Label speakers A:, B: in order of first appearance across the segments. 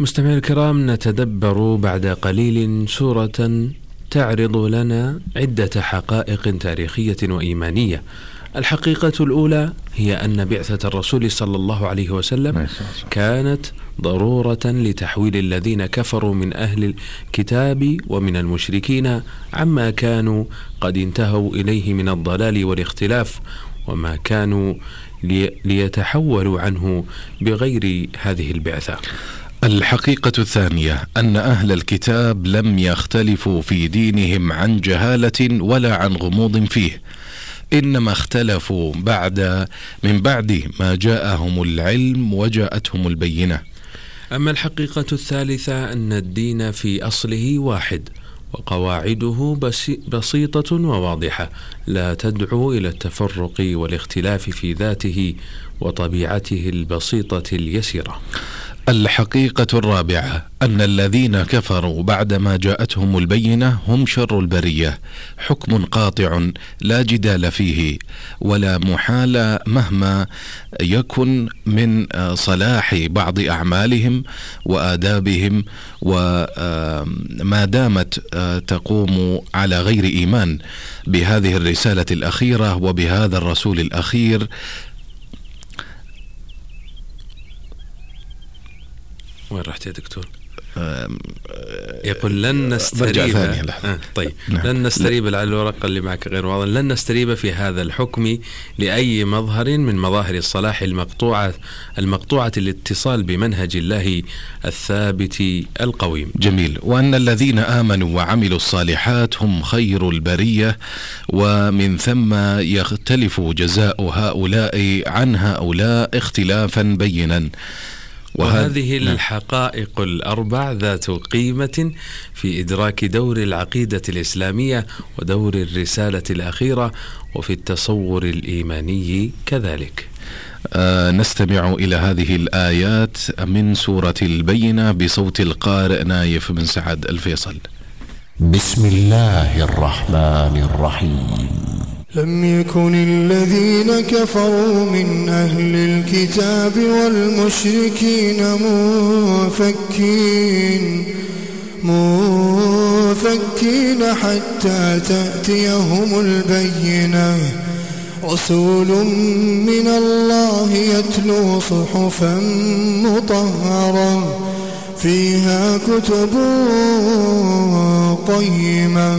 A: مستمعي الكرام نتدبر بعد قليل سورة تعرض لنا عدة حقائق تاريخية وإيمانية. الحقيقة الأولى هي أن بعثة الرسول صلى الله عليه وسلم كانت ضرورة لتحويل الذين كفروا من أهل الكتاب ومن المشركين عما كانوا قد انتهوا إليه من الضلال والاختلاف وما كانوا ليتحولوا عنه بغير هذه البعثة.
B: الحقيقة الثانية أن أهل الكتاب لم يختلفوا في دينهم عن جهالة ولا عن غموض فيه إنما اختلفوا بعد من بعد ما جاءهم العلم وجاءتهم البينة.
A: أما الحقيقة الثالثة أن الدين في أصله واحد وقواعده بسيطة وواضحة لا تدعو إلى التفرق والاختلاف في ذاته وطبيعته البسيطة اليسيرة.
B: الحقيقة الرابعة أن الذين كفروا بعدما جاءتهم البينة هم شر البرية، حكم قاطع لا جدال فيه ولا محال مهما يكن من صلاح بعض أعمالهم وآدابهم وما دامت تقوم على غير إيمان بهذه الرسالة الأخيرة وبهذا الرسول الأخير
A: وين رحت يا دكتور؟ يقول لن نستريب آه طيب نعم. لن نستريب لعل الورقة اللي معك غير واضح لن نستريب في هذا الحكم لأي مظهر من مظاهر الصلاح المقطوعة المقطوعة الاتصال بمنهج الله الثابت القويم.
B: جميل وأن الذين آمنوا وعملوا الصالحات هم خير البرية ومن ثم يختلف جزاء هؤلاء عن هؤلاء اختلافا بينا.
A: وهذه نعم. الحقائق الأربع ذات قيمة في إدراك دور العقيدة الإسلامية ودور الرسالة الأخيرة وفي التصور الإيماني كذلك.
B: آه نستمع إلى هذه الآيات من سورة البينة بصوت القارئ نايف بن سعد الفيصل.
C: بسم الله الرحمن الرحيم.
D: لم يكن الذين كفروا من أهل الكتاب والمشركين منفكين منفكين حتى تأتيهم البينة. رسول من الله يتلو صحفا مطهرة فيها كتب قيمة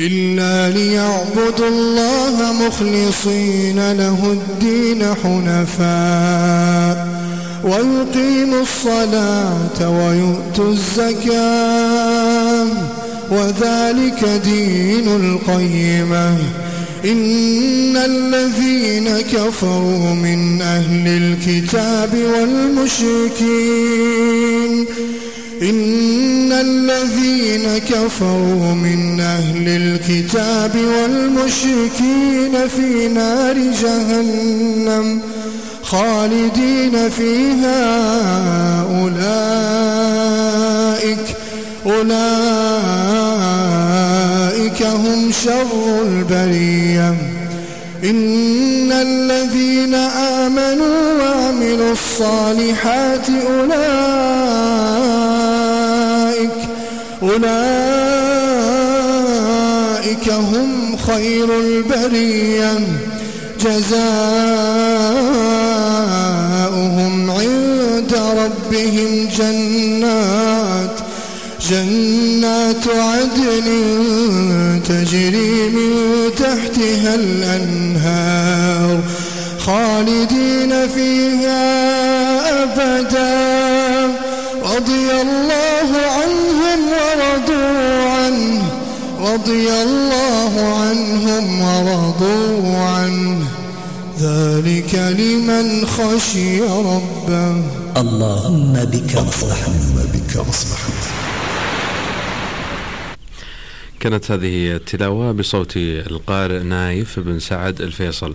D: إلا ليعبدوا الله مخلصين له الدين حنفاء ويقيموا الصلاة ويؤتوا الزكاة وذلك دين القيمة إن الذين كفروا من أهل الكتاب والمشركين إن كفروا من أهل الكتاب والمشركين في نار جهنم خالدين فيها. أولئك أولئك هم شر البرية. إن الذين آمنوا وعملوا الصالحات أولئك أولئك هم خير البرية. جزاؤهم عند ربهم جنات. جنات عدن تجري من تحتها الأنهار. خالدين فيها أبدا. رضي الله عنه رضي الله عنهم ورضوا عنه. ذلك لمن خشي ربه.
C: اللهم بك أصلح
D: بك أصلح
A: كانت هذه التلاوة بصوت القارئ نايف بن سعد الفيصل.